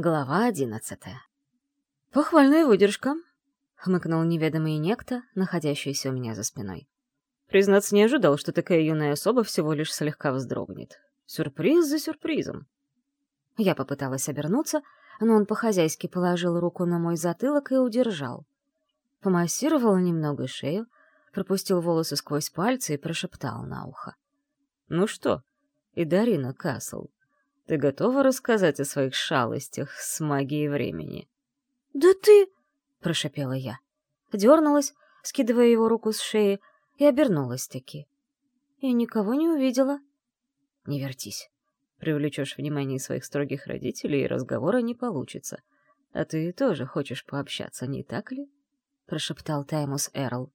Глава одиннадцатая. «Похвальная выдержка», — хмыкнул неведомый некто, находящийся у меня за спиной. Признаться, не ожидал, что такая юная особа всего лишь слегка вздрогнет. Сюрприз за сюрпризом. Я попыталась обернуться, но он по-хозяйски положил руку на мой затылок и удержал. Помассировал немного шею, пропустил волосы сквозь пальцы и прошептал на ухо. «Ну что, и Дарина Касл, ты готова рассказать о своих шалостях с магией времени?» «Да ты...» — прошепела я. Дернулась, скидывая его руку с шеи, и обернулась-таки. Я никого не увидела. «Не вертись. Привлечешь внимание своих строгих родителей, и разговора не получится. А ты тоже хочешь пообщаться, не так ли?» — прошептал Таймус Эрл.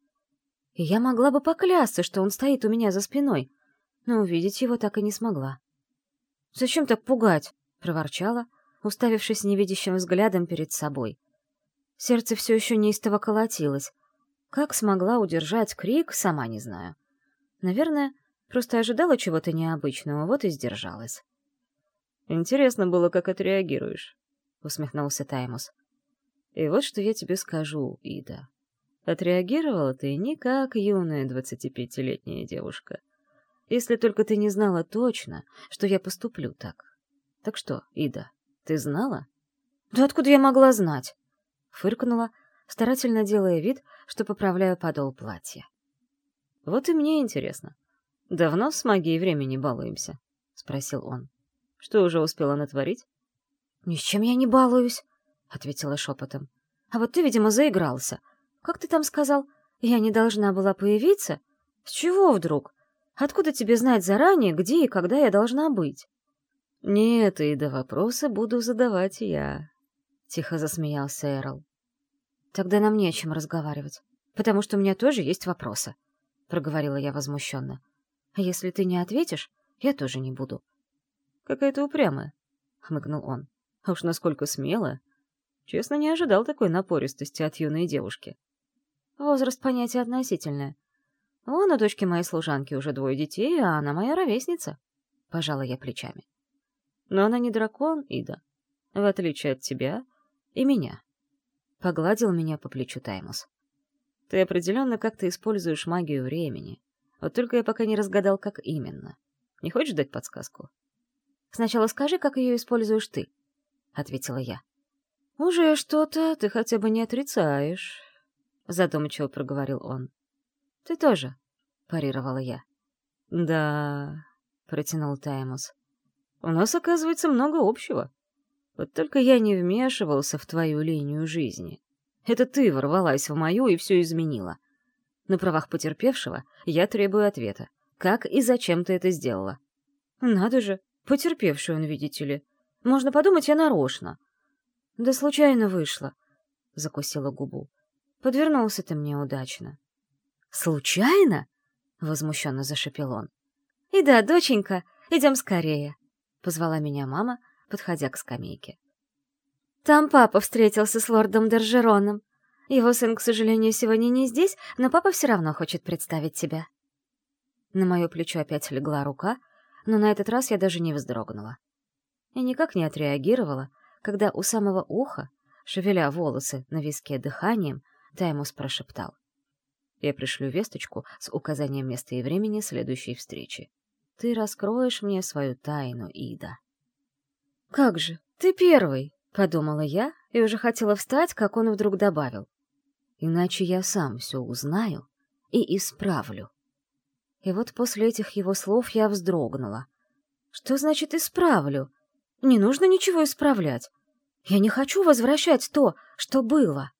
И я могла бы поклясться, что он стоит у меня за спиной, но увидеть его так и не смогла. «Зачем так пугать?» — проворчала, уставившись невидящим взглядом перед собой. Сердце все еще неистово колотилось. Как смогла удержать крик, сама не знаю. Наверное, просто ожидала чего-то необычного, вот и сдержалась. «Интересно было, как отреагируешь», — усмехнулся Таймус. «И вот что я тебе скажу, Ида. Отреагировала ты не как юная двадцатипятилетняя девушка — если только ты не знала точно, что я поступлю так. Так что, Ида, ты знала? Да откуда я могла знать? Фыркнула, старательно делая вид, что поправляю подол платья. Вот и мне интересно. Давно с магией времени балуемся? Спросил он. Что уже успела натворить? Ни с чем я не балуюсь, ответила шепотом. А вот ты, видимо, заигрался. Как ты там сказал? Я не должна была появиться? С чего вдруг? Откуда тебе знать заранее, где и когда я должна быть? Нет, и до вопроса буду задавать я. Тихо засмеялся Эрл. Тогда нам не о чем разговаривать, потому что у меня тоже есть вопросы, проговорила я возмущенно. А если ты не ответишь, я тоже не буду. Какая-то упрямая, хмыкнул он. А уж насколько смелая. Честно, не ожидал такой напористости от юной девушки. Возраст понятие относительное. Вон у дочки моей служанки уже двое детей, а она моя ровесница. Пожала я плечами. Но она не дракон, Ида. В отличие от тебя и меня. Погладил меня по плечу Таймус. Ты определенно как-то используешь магию времени. Вот только я пока не разгадал, как именно. Не хочешь дать подсказку? Сначала скажи, как ее используешь ты, — ответила я. Уже что-то ты хотя бы не отрицаешь, — задумчиво проговорил он. Ты тоже, парировала я. Да, протянул Таймус. У нас, оказывается, много общего. Вот только я не вмешивался в твою линию жизни. Это ты ворвалась в мою и все изменила. На правах потерпевшего я требую ответа. Как и зачем ты это сделала? Надо же, потерпевший он, видите ли. Можно подумать, я нарочно. Да случайно вышло, — закусила губу. Подвернулся ты мне удачно. «Случайно?» — возмущенно зашепел он. «И да, доченька, идем скорее», — позвала меня мама, подходя к скамейке. «Там папа встретился с лордом Держероном. Его сын, к сожалению, сегодня не здесь, но папа все равно хочет представить тебя». На мое плечо опять легла рука, но на этот раз я даже не вздрогнула. И никак не отреагировала, когда у самого уха, шевеля волосы на виске дыханием, Таймус прошептал. Я пришлю весточку с указанием места и времени следующей встречи. Ты раскроешь мне свою тайну, Ида. «Как же, ты первый!» — подумала я и уже хотела встать, как он вдруг добавил. «Иначе я сам все узнаю и исправлю». И вот после этих его слов я вздрогнула. «Что значит «исправлю»? Не нужно ничего исправлять. Я не хочу возвращать то, что было».